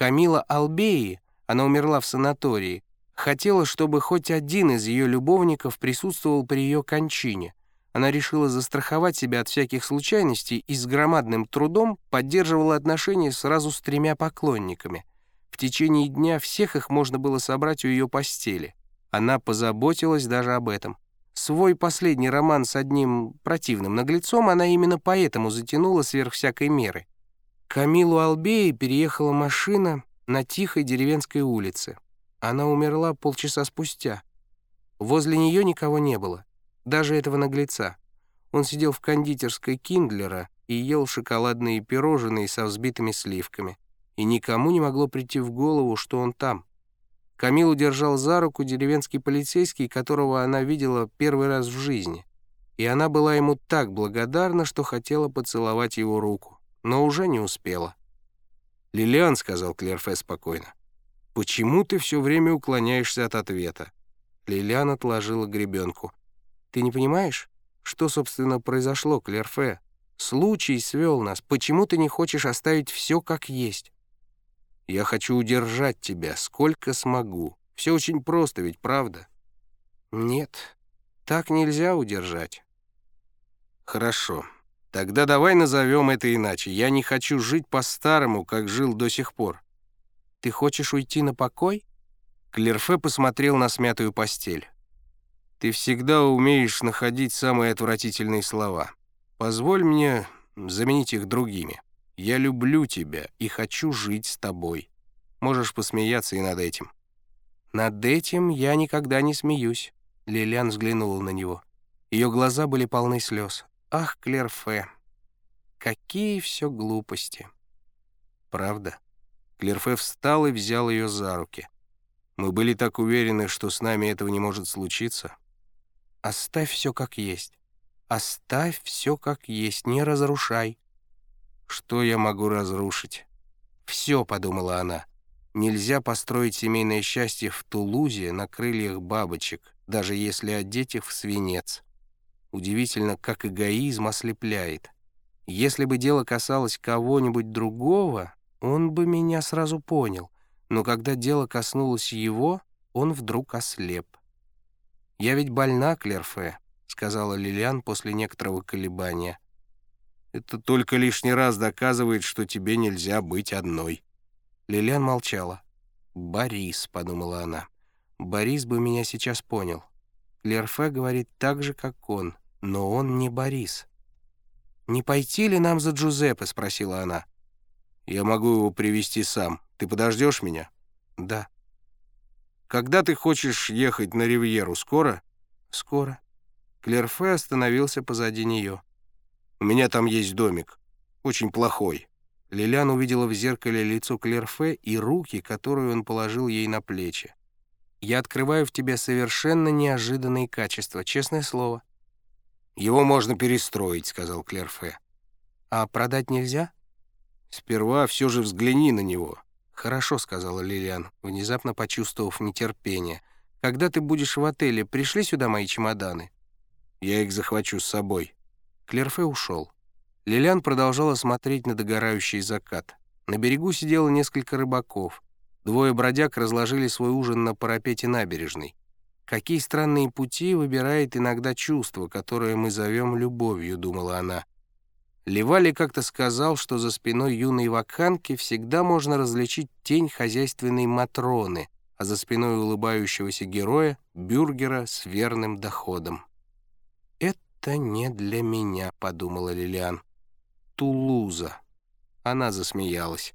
Камила Албеи, она умерла в санатории, хотела, чтобы хоть один из ее любовников присутствовал при ее кончине. Она решила застраховать себя от всяких случайностей и с громадным трудом поддерживала отношения сразу с тремя поклонниками. В течение дня всех их можно было собрать у ее постели. Она позаботилась даже об этом. Свой последний роман с одним противным наглецом она именно поэтому затянула сверх всякой меры. Камилу Албеи переехала машина на тихой деревенской улице. Она умерла полчаса спустя. Возле нее никого не было, даже этого наглеца. Он сидел в кондитерской Киндлера и ел шоколадные пирожные со взбитыми сливками. И никому не могло прийти в голову, что он там. Камилу держал за руку деревенский полицейский, которого она видела первый раз в жизни. И она была ему так благодарна, что хотела поцеловать его руку, но уже не успела. «Лилиан», — сказал Клерфе спокойно, — «почему ты все время уклоняешься от ответа?» Лилиан отложила гребенку. «Ты не понимаешь, что, собственно, произошло, Клерфе? Случай свел нас. Почему ты не хочешь оставить все как есть?» Я хочу удержать тебя, сколько смогу. Все очень просто, ведь правда? Нет, так нельзя удержать. Хорошо. Тогда давай назовем это иначе. Я не хочу жить по-старому, как жил до сих пор. Ты хочешь уйти на покой? Клерфе посмотрел на смятую постель. Ты всегда умеешь находить самые отвратительные слова. Позволь мне заменить их другими. Я люблю тебя и хочу жить с тобой. Можешь посмеяться и над этим». «Над этим я никогда не смеюсь», — Лилиан взглянула на него. Ее глаза были полны слез. «Ах, Клерфе, какие все глупости!» «Правда?» Клерфе встал и взял ее за руки. «Мы были так уверены, что с нами этого не может случиться». «Оставь все как есть. Оставь все как есть, не разрушай. Что я могу разрушить? «Все», — подумала она. «Нельзя построить семейное счастье в Тулузе на крыльях бабочек, даже если одеть их в свинец. Удивительно, как эгоизм ослепляет. Если бы дело касалось кого-нибудь другого, он бы меня сразу понял, но когда дело коснулось его, он вдруг ослеп. «Я ведь больна, Клерфе», — сказала Лилиан после некоторого колебания. Это только лишний раз доказывает, что тебе нельзя быть одной». Лилиан молчала. «Борис», — подумала она. «Борис бы меня сейчас понял. Лерфе говорит так же, как он, но он не Борис». «Не пойти ли нам за Джузеппе?» — спросила она. «Я могу его привести сам. Ты подождешь меня?» «Да». «Когда ты хочешь ехать на Ривьеру? Скоро?» «Скоро». Клерфе остановился позади нее. У меня там есть домик. Очень плохой». Лилиан увидела в зеркале лицо Клерфе и руки, которые он положил ей на плечи. «Я открываю в тебе совершенно неожиданные качества, честное слово». «Его можно перестроить», — сказал Клерфе. «А продать нельзя?» «Сперва все же взгляни на него». «Хорошо», — сказала Лилиан, внезапно почувствовав нетерпение. «Когда ты будешь в отеле, пришли сюда мои чемоданы?» «Я их захвачу с собой». Клерфе ушел. Лилиан продолжала смотреть на догорающий закат. На берегу сидело несколько рыбаков. Двое бродяг разложили свой ужин на парапете набережной. «Какие странные пути выбирает иногда чувство, которое мы зовем любовью», — думала она. Левали как-то сказал, что за спиной юной вакханки всегда можно различить тень хозяйственной Матроны, а за спиной улыбающегося героя — бюргера с верным доходом. «Это не для меня», — подумала Лилиан. «Тулуза». Она засмеялась.